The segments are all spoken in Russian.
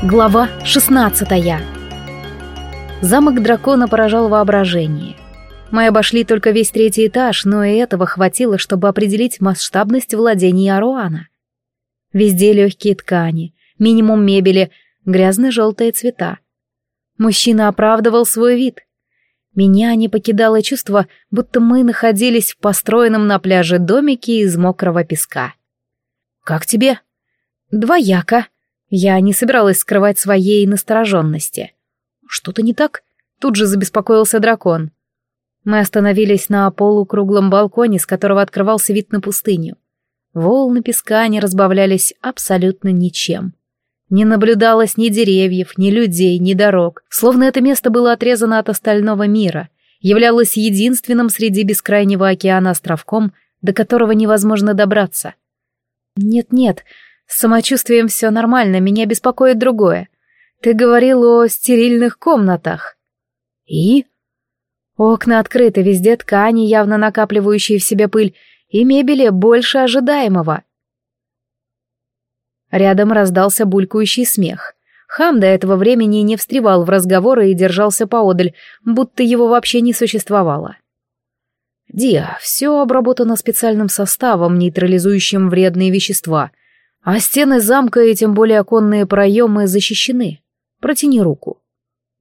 Глава 16 Замок дракона поражал воображение. Мы обошли только весь третий этаж, но и этого хватило, чтобы определить масштабность владений Аруана. Везде легкие ткани, минимум мебели, грязно-желтые цвета. Мужчина оправдывал свой вид. Меня не покидало чувство, будто мы находились в построенном на пляже домике из мокрого песка. «Как тебе?» «Двояко», я не собиралась скрывать своей настороженности. Что-то не так? Тут же забеспокоился дракон. Мы остановились на полукруглом балконе, с которого открывался вид на пустыню. Волны песка не разбавлялись абсолютно ничем. Не наблюдалось ни деревьев, ни людей, ни дорог, словно это место было отрезано от остального мира, являлось единственным среди бескрайнего океана островком, до которого невозможно добраться. Нет-нет, с самочувствием все нормально, меня беспокоит другое. Ты говорил о стерильных комнатах. И? Окна открыты, везде ткани, явно накапливающие в себе пыль, и мебели больше ожидаемого. Рядом раздался булькающий смех. Хам до этого времени не встревал в разговоры и держался поодаль, будто его вообще не существовало. Диа, все обработано специальным составом, нейтрализующим вредные вещества — а стены замка и тем более оконные проемы защищены. Протяни руку.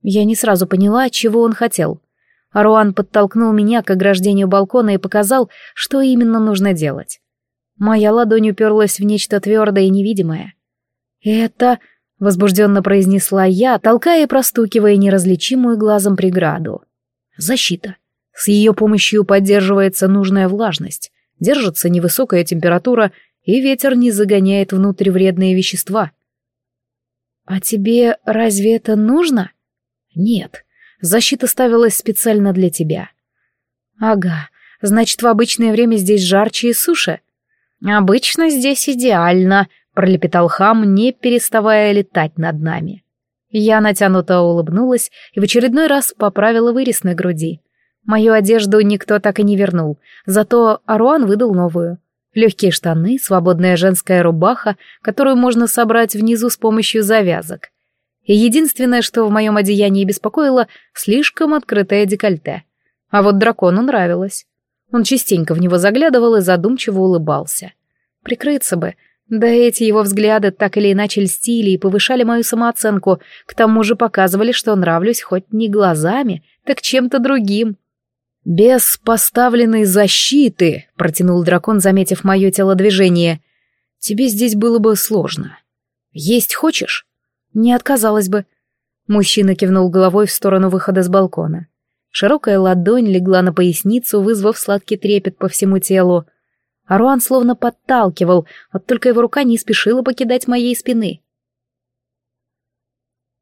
Я не сразу поняла, чего он хотел. Аруан подтолкнул меня к ограждению балкона и показал, что именно нужно делать. Моя ладонь уперлась в нечто твердое и невидимое. «Это...» — возбужденно произнесла я, толкая и простукивая неразличимую глазом преграду. «Защита. С ее помощью поддерживается нужная влажность, держится невысокая температура и ветер не загоняет внутрь вредные вещества. «А тебе разве это нужно?» «Нет, защита ставилась специально для тебя». «Ага, значит, в обычное время здесь жарче и суше». «Обычно здесь идеально», — пролепетал хам, не переставая летать над нами. Я натянуто улыбнулась и в очередной раз поправила вырез на груди. Мою одежду никто так и не вернул, зато Аруан выдал новую легкие штаны, свободная женская рубаха, которую можно собрать внизу с помощью завязок. И единственное, что в моем одеянии беспокоило, слишком открытое декольте. А вот дракону нравилось. Он частенько в него заглядывал и задумчиво улыбался. Прикрыться бы, да эти его взгляды так или иначе льстили и повышали мою самооценку, к тому же показывали, что нравлюсь хоть не глазами, так чем-то другим. «Без поставленной защиты», — протянул дракон, заметив мое телодвижение, — «тебе здесь было бы сложно. Есть хочешь?» «Не отказалась бы». Мужчина кивнул головой в сторону выхода с балкона. Широкая ладонь легла на поясницу, вызвав сладкий трепет по всему телу. Аруан словно подталкивал, вот только его рука не спешила покидать моей спины.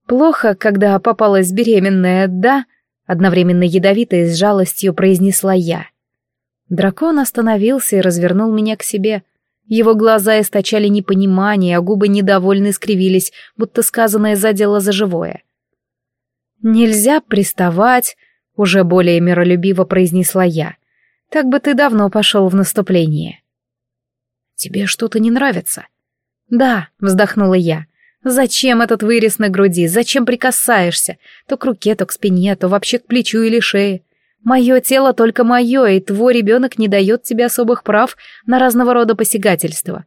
«Плохо, когда попалась беременная, да?» Одновременно ядовито и с жалостью произнесла я. Дракон остановился и развернул меня к себе. Его глаза источали непонимание, а губы недовольно скривились, будто сказанное задело за живое. «Нельзя приставать», — уже более миролюбиво произнесла я. «Так бы ты давно пошел в наступление». «Тебе что-то не нравится?» «Да», — вздохнула я. Зачем этот вырез на груди? Зачем прикасаешься? То к руке, то к спине, то вообще к плечу или шее. Мое тело только мое, и твой ребенок не дает тебе особых прав на разного рода посягательства.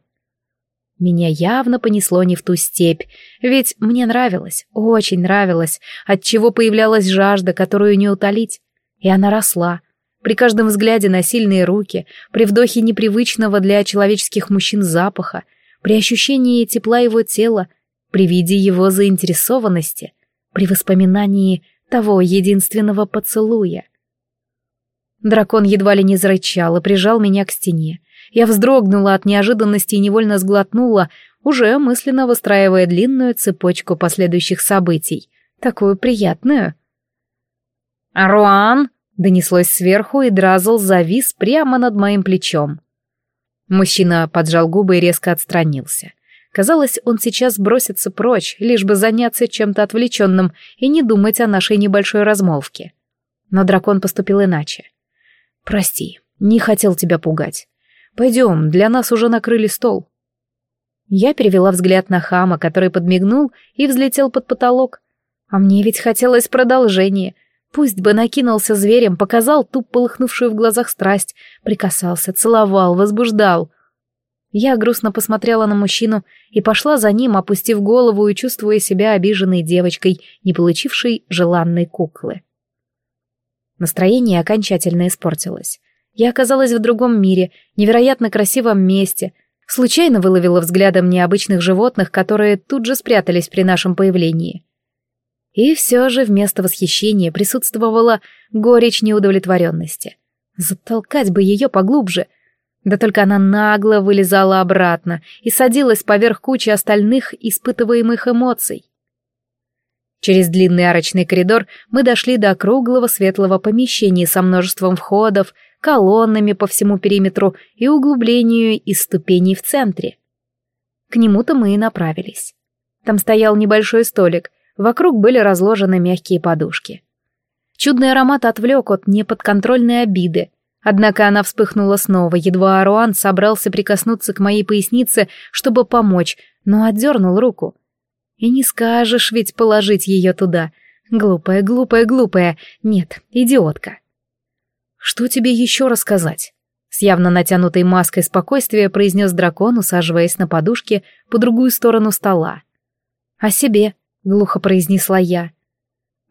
Меня явно понесло не в ту степь, ведь мне нравилось, очень нравилось, отчего появлялась жажда, которую не утолить. И она росла. При каждом взгляде на сильные руки, при вдохе непривычного для человеческих мужчин запаха, при ощущении тепла его тела — при виде его заинтересованности, при воспоминании того единственного поцелуя. Дракон едва ли не зарычал и прижал меня к стене. Я вздрогнула от неожиданности и невольно сглотнула, уже мысленно выстраивая длинную цепочку последующих событий, такую приятную. «Руан!» — донеслось сверху, и Дразл завис прямо над моим плечом. Мужчина поджал губы и резко отстранился. Казалось, он сейчас бросится прочь, лишь бы заняться чем-то отвлеченным и не думать о нашей небольшой размолвке. Но дракон поступил иначе. «Прости, не хотел тебя пугать. Пойдем, для нас уже накрыли стол». Я перевела взгляд на хама, который подмигнул и взлетел под потолок. А мне ведь хотелось продолжения. Пусть бы накинулся зверем, показал ту полыхнувшую в глазах страсть, прикасался, целовал, возбуждал. Я грустно посмотрела на мужчину и пошла за ним, опустив голову и чувствуя себя обиженной девочкой, не получившей желанной куклы. Настроение окончательно испортилось. Я оказалась в другом мире, невероятно красивом месте, случайно выловила взглядом необычных животных, которые тут же спрятались при нашем появлении. И все же вместо восхищения присутствовала горечь неудовлетворенности. Затолкать бы ее поглубже. Да только она нагло вылезала обратно и садилась поверх кучи остальных испытываемых эмоций. Через длинный арочный коридор мы дошли до круглого светлого помещения со множеством входов, колоннами по всему периметру и углублению из ступеней в центре. К нему-то мы и направились. Там стоял небольшой столик, вокруг были разложены мягкие подушки. Чудный аромат отвлек от неподконтрольной обиды, однако она вспыхнула снова, едва Аруан собрался прикоснуться к моей пояснице, чтобы помочь, но отдернул руку. И не скажешь ведь положить ее туда. Глупая, глупая, глупая. Нет, идиотка. Что тебе еще рассказать? С явно натянутой маской спокойствия произнес дракон, усаживаясь на подушке по другую сторону стола. «О себе», — глухо произнесла я.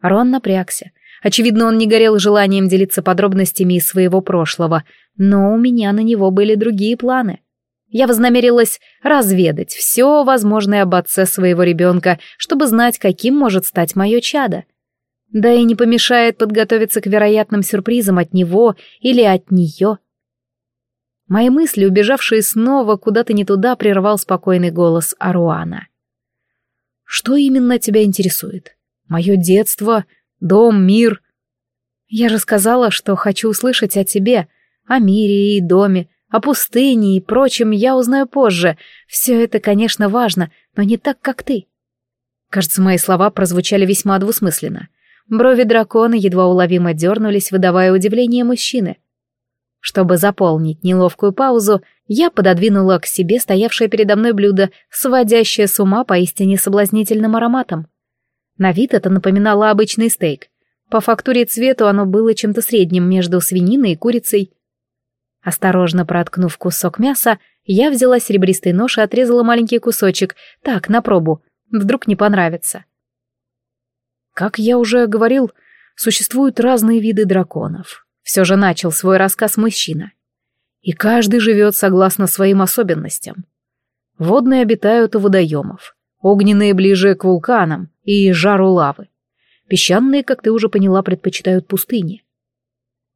Рон напрягся. Очевидно, он не горел желанием делиться подробностями из своего прошлого, но у меня на него были другие планы. Я вознамерилась разведать все возможное об отце своего ребенка, чтобы знать, каким может стать мое чадо. Да и не помешает подготовиться к вероятным сюрпризам от него или от нее. Мои мысли, убежавшие снова куда-то не туда, прервал спокойный голос Аруана. «Что именно тебя интересует? Мое детство, дом, мир?» «Я же сказала, что хочу услышать о тебе, о мире и доме, о пустыне и прочем я узнаю позже. Все это, конечно, важно, но не так, как ты. Кажется, мои слова прозвучали весьма двусмысленно. Брови дракона едва уловимо дернулись, выдавая удивление мужчины. Чтобы заполнить неловкую паузу, я пододвинула к себе стоявшее передо мной блюдо, сводящее с ума поистине соблазнительным ароматом. На вид это напоминало обычный стейк. По фактуре и цвету оно было чем-то средним между свининой и курицей. Осторожно проткнув кусок мяса, я взяла серебристый нож и отрезала маленький кусочек, так, на пробу, вдруг не понравится. Как я уже говорил, существуют разные виды драконов. Все же начал свой рассказ мужчина. И каждый живет согласно своим особенностям. Водные обитают у водоемов, огненные ближе к вулканам и жару лавы. Песчаные, как ты уже поняла, предпочитают пустыни.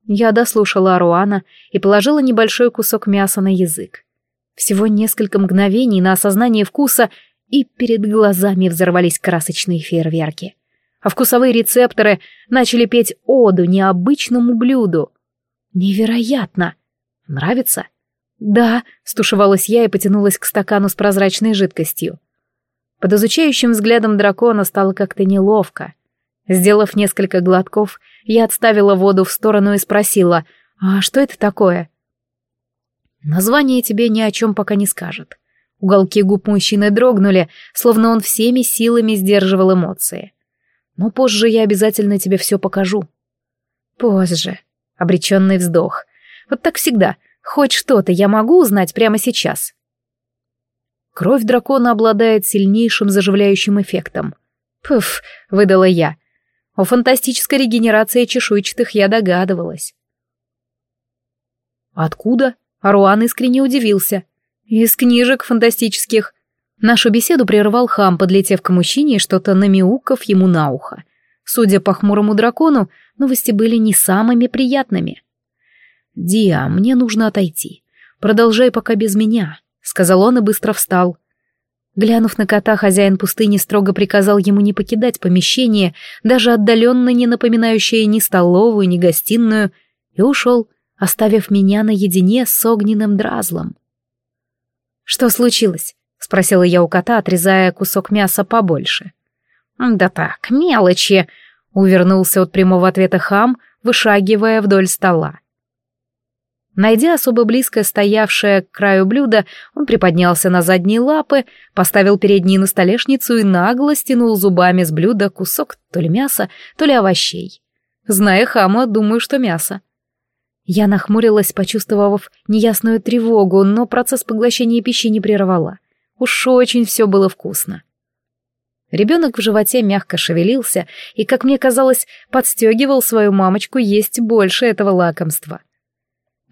Я дослушала Аруана и положила небольшой кусок мяса на язык. Всего несколько мгновений на осознание вкуса, и перед глазами взорвались красочные фейерверки. А вкусовые рецепторы начали петь оду необычному блюду. Невероятно! Нравится? Да, стушевалась я и потянулась к стакану с прозрачной жидкостью. Под изучающим взглядом дракона стало как-то неловко. Сделав несколько глотков, я отставила воду в сторону и спросила, «А что это такое?» Название тебе ни о чем пока не скажет. Уголки губ мужчины дрогнули, словно он всеми силами сдерживал эмоции. Но позже я обязательно тебе все покажу. Позже. Обреченный вздох. Вот так всегда. Хоть что-то я могу узнать прямо сейчас. Кровь дракона обладает сильнейшим заживляющим эффектом. Пф, выдала я. О фантастической регенерации чешуйчатых я догадывалась. «Откуда?» — Аруан искренне удивился. «Из книжек фантастических». Нашу беседу прервал хам, подлетев к мужчине и что-то намяукав ему на ухо. Судя по хмурому дракону, новости были не самыми приятными. «Диа, мне нужно отойти. Продолжай пока без меня», — сказал он и быстро встал. Глянув на кота, хозяин пустыни строго приказал ему не покидать помещение, даже отдаленно не напоминающее ни столовую, ни гостиную, и ушел, оставив меня наедине с огненным дразлом. «Что случилось?» — спросила я у кота, отрезая кусок мяса побольше. «Да так, мелочи», — увернулся от прямого ответа хам, вышагивая вдоль стола. Найдя особо близко стоявшее к краю блюда, он приподнялся на задние лапы, поставил передние на столешницу и нагло стянул зубами с блюда кусок то ли мяса, то ли овощей. Зная хама, думаю, что мясо. Я нахмурилась, почувствовав неясную тревогу, но процесс поглощения пищи не прервала. Уж очень все было вкусно. Ребенок в животе мягко шевелился и, как мне казалось, подстегивал свою мамочку есть больше этого лакомства.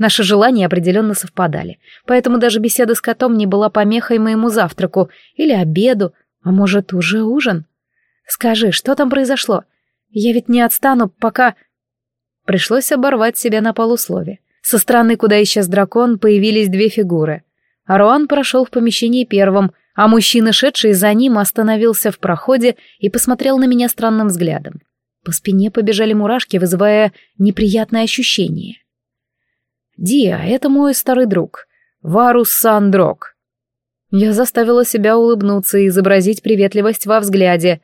Наши желания определенно совпадали, поэтому даже беседа с котом не была помехой моему завтраку или обеду, а может, уже ужин. Скажи, что там произошло? Я ведь не отстану, пока... Пришлось оборвать себя на полуслове. Со стороны, куда исчез дракон, появились две фигуры. Аруан прошел в помещении первым, а мужчина, шедший за ним, остановился в проходе и посмотрел на меня странным взглядом. По спине побежали мурашки, вызывая неприятное ощущение. «Диа, это мой старый друг, Варус Сандрок». Я заставила себя улыбнуться и изобразить приветливость во взгляде.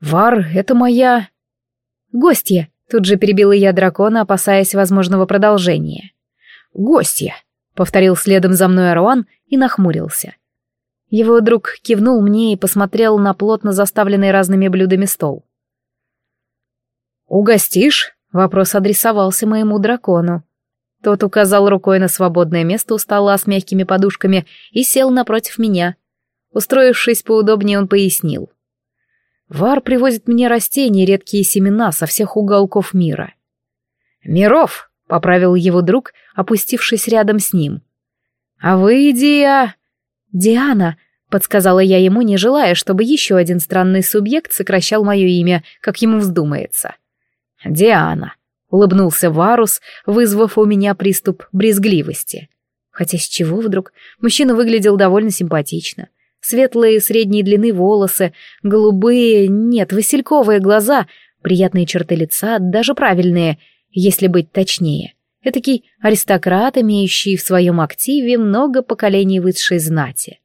«Вар, это моя...» «Гостья», — тут же перебила я дракона, опасаясь возможного продолжения. «Гостья», — повторил следом за мной Аруан и нахмурился. Его друг кивнул мне и посмотрел на плотно заставленный разными блюдами стол. «Угостишь?» — вопрос адресовался моему дракону. Тот указал рукой на свободное место у стола с мягкими подушками и сел напротив меня. Устроившись поудобнее, он пояснил. «Вар привозит мне растения, редкие семена со всех уголков мира». «Миров!» — поправил его друг, опустившись рядом с ним. «А вы, Диа...» «Диана», — подсказала я ему, не желая, чтобы еще один странный субъект сокращал мое имя, как ему вздумается. «Диана», — улыбнулся Варус, вызвав у меня приступ брезгливости. Хотя с чего вдруг? Мужчина выглядел довольно симпатично. Светлые средней длины волосы, голубые, нет, васильковые глаза, приятные черты лица, даже правильные, если быть точнее. Этакий аристократ, имеющий в своем активе много поколений высшей знати.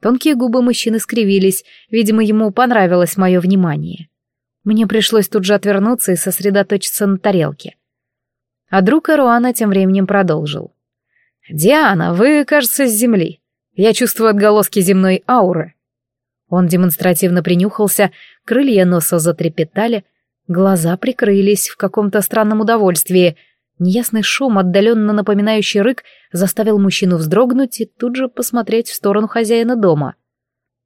Тонкие губы мужчины скривились, видимо, ему понравилось мое внимание. Мне пришлось тут же отвернуться и сосредоточиться на тарелке. А друг Эруана тем временем продолжил. «Диана, вы, кажется, с земли. Я чувствую отголоски земной ауры». Он демонстративно принюхался, крылья носа затрепетали, глаза прикрылись в каком-то странном удовольствии — Неясный шум, отдаленно напоминающий рык, заставил мужчину вздрогнуть и тут же посмотреть в сторону хозяина дома.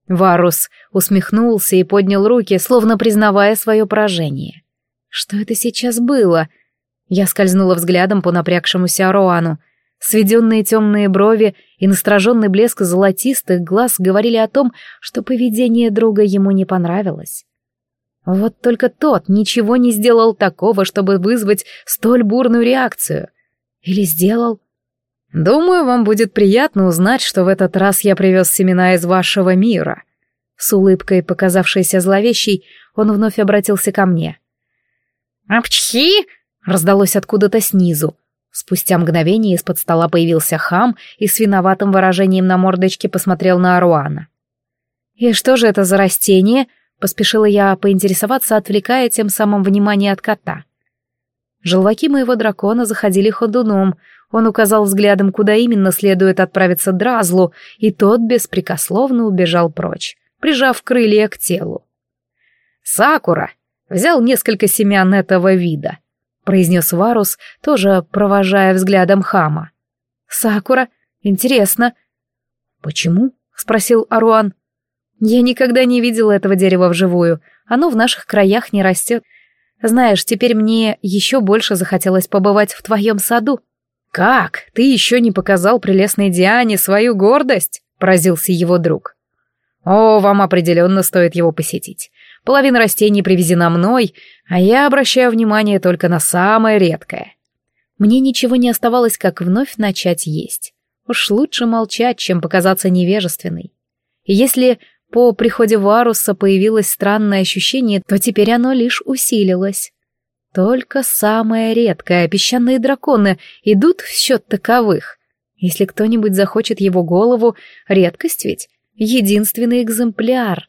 Варус усмехнулся и поднял руки, словно признавая свое поражение. Что это сейчас было? Я скользнула взглядом по напрягшемуся Аруану. Сведенные темные брови и настороженный блеск золотистых глаз говорили о том, что поведение друга ему не понравилось. Вот только тот ничего не сделал такого, чтобы вызвать столь бурную реакцию. Или сделал? Думаю, вам будет приятно узнать, что в этот раз я привез семена из вашего мира. С улыбкой, показавшейся зловещей, он вновь обратился ко мне. «Апчхи!» — раздалось откуда-то снизу. Спустя мгновение из-под стола появился хам и с виноватым выражением на мордочке посмотрел на Аруана. «И что же это за растение?» Поспешила я поинтересоваться, отвлекая тем самым внимание от кота. Желваки моего дракона заходили ходуном. Он указал взглядом, куда именно следует отправиться Дразлу, и тот беспрекословно убежал прочь, прижав крылья к телу. «Сакура!» взял несколько семян этого вида», — произнес Варус, тоже провожая взглядом хама. «Сакура? Интересно». «Почему?» — спросил Аруан. Я никогда не видела этого дерева вживую. Оно в наших краях не растет. Знаешь, теперь мне еще больше захотелось побывать в твоем саду. Как? Ты еще не показал прелестной Диане свою гордость? Поразился его друг. О, вам определенно стоит его посетить. Половина растений привезена мной, а я обращаю внимание только на самое редкое. Мне ничего не оставалось, как вновь начать есть. Уж лучше молчать, чем показаться невежественной. Если по приходе Варуса появилось странное ощущение, то теперь оно лишь усилилось. Только самое редкое, песчаные драконы, идут в счет таковых. Если кто-нибудь захочет его голову, редкость ведь, единственный экземпляр.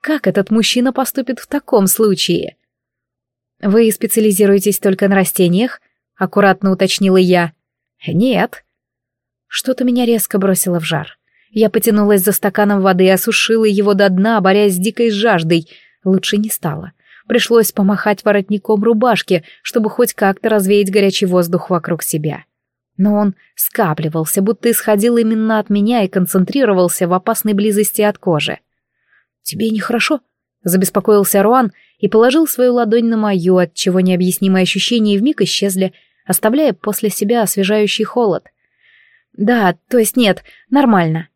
Как этот мужчина поступит в таком случае? Вы специализируетесь только на растениях? Аккуратно уточнила я. Нет. Что-то меня резко бросило в жар. Я потянулась за стаканом воды и осушила его до дна, борясь с дикой жаждой. Лучше не стало. Пришлось помахать воротником рубашки, чтобы хоть как-то развеять горячий воздух вокруг себя. Но он скапливался, будто исходил именно от меня и концентрировался в опасной близости от кожи. «Тебе нехорошо?» — забеспокоился Руан и положил свою ладонь на мою, от чего необъяснимые ощущения вмиг исчезли, оставляя после себя освежающий холод. «Да, то есть нет, нормально».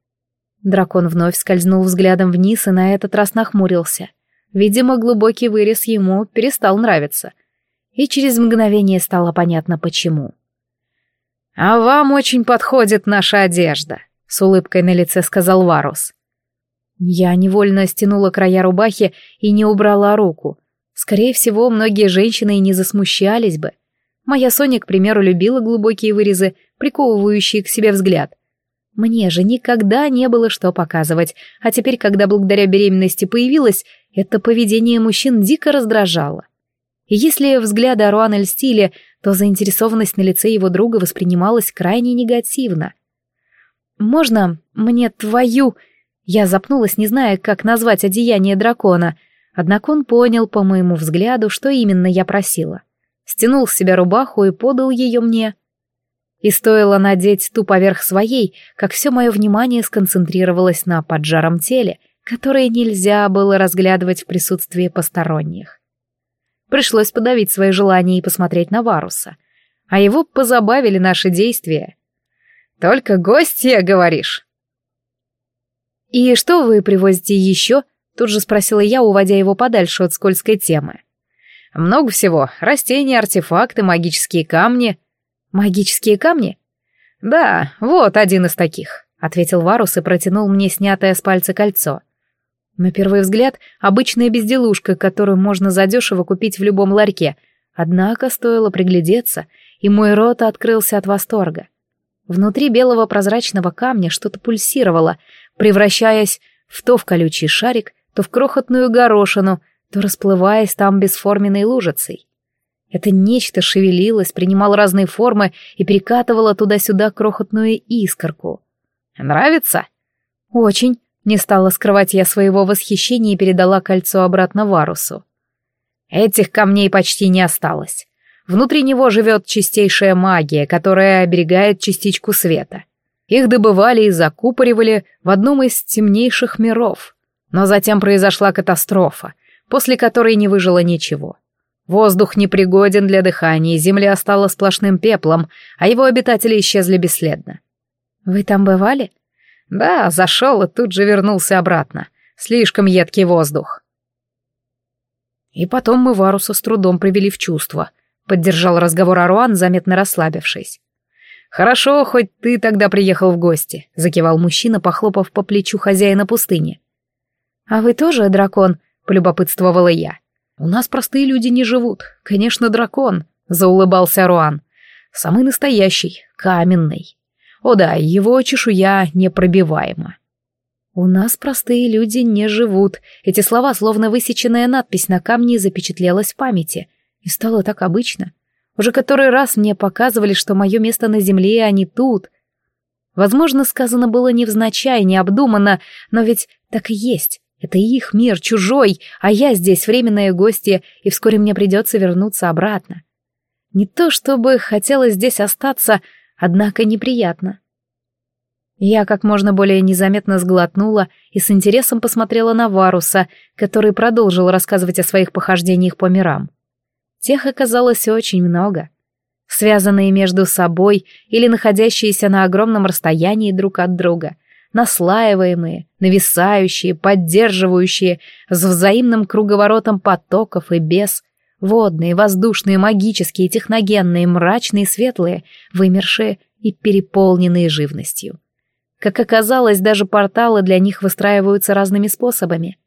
Дракон вновь скользнул взглядом вниз и на этот раз нахмурился. Видимо, глубокий вырез ему перестал нравиться. И через мгновение стало понятно, почему. «А вам очень подходит наша одежда», — с улыбкой на лице сказал Варус. Я невольно стянула края рубахи и не убрала руку. Скорее всего, многие женщины и не засмущались бы. Моя Соня, к примеру, любила глубокие вырезы, приковывающие к себе взгляд. Мне же никогда не было что показывать, а теперь, когда благодаря беременности появилась, это поведение мужчин дико раздражало. И если взгляды Аруана льстили, то заинтересованность на лице его друга воспринималась крайне негативно. «Можно мне твою...» Я запнулась, не зная, как назвать одеяние дракона, однако он понял по моему взгляду, что именно я просила. Стянул с себя рубаху и подал ее мне. И стоило надеть ту поверх своей, как все мое внимание сконцентрировалось на поджаром теле, которое нельзя было разглядывать в присутствии посторонних. Пришлось подавить свои желания и посмотреть на Варуса. А его позабавили наши действия. «Только гостья, говоришь?» «И что вы привозите еще?» — тут же спросила я, уводя его подальше от скользкой темы. «Много всего. Растения, артефакты, магические камни». «Магические камни?» «Да, вот один из таких», — ответил Варус и протянул мне снятое с пальца кольцо. На первый взгляд, обычная безделушка, которую можно задешево купить в любом ларьке. Однако стоило приглядеться, и мой рот открылся от восторга. Внутри белого прозрачного камня что-то пульсировало, превращаясь в то в колючий шарик, то в крохотную горошину, то расплываясь там бесформенной лужицей. Это нечто шевелилось, принимало разные формы и перекатывало туда-сюда крохотную искорку. «Нравится?» «Очень», — не стала скрывать я своего восхищения и передала кольцо обратно Варусу. «Этих камней почти не осталось. Внутри него живет чистейшая магия, которая оберегает частичку света. Их добывали и закупоривали в одном из темнейших миров. Но затем произошла катастрофа, после которой не выжило ничего. Воздух непригоден для дыхания, земля стала сплошным пеплом, а его обитатели исчезли бесследно. «Вы там бывали?» «Да, зашел и тут же вернулся обратно. Слишком едкий воздух». И потом мы Варуса с трудом привели в чувство — Поддержал разговор Аруан, заметно расслабившись. «Хорошо, хоть ты тогда приехал в гости», — закивал мужчина, похлопав по плечу хозяина пустыни. «А вы тоже дракон?» — полюбопытствовала я. «У нас простые люди не живут. Конечно, дракон», — заулыбался Аруан. «Самый настоящий, каменный. О да, его чешуя непробиваема». «У нас простые люди не живут». Эти слова, словно высеченная надпись на камне, запечатлелась в памяти, и стало так обычно. Уже который раз мне показывали, что мое место на земле, а не тут. Возможно, сказано было невзначай, необдуманно, но ведь так и есть. Это их мир, чужой, а я здесь временное гостье, и вскоре мне придется вернуться обратно. Не то чтобы хотелось здесь остаться, однако неприятно. Я как можно более незаметно сглотнула и с интересом посмотрела на Варуса, который продолжил рассказывать о своих похождениях по мирам. Тех оказалось очень много. Связанные между собой или находящиеся на огромном расстоянии друг от друга, наслаиваемые, нависающие, поддерживающие, с взаимным круговоротом потоков и без, водные, воздушные, магические, техногенные, мрачные, светлые, вымершие и переполненные живностью. Как оказалось, даже порталы для них выстраиваются разными способами.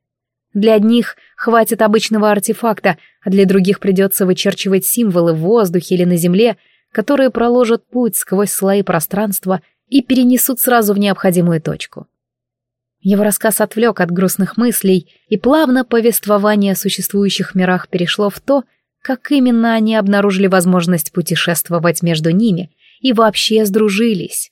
Для одних хватит обычного артефакта, а для других придется вычерчивать символы в воздухе или на земле, которые проложат путь сквозь слои пространства и перенесут сразу в необходимую точку. Его рассказ отвлек от грустных мыслей, и плавно повествование о существующих мирах перешло в то, как именно они обнаружили возможность путешествовать между ними и вообще сдружились.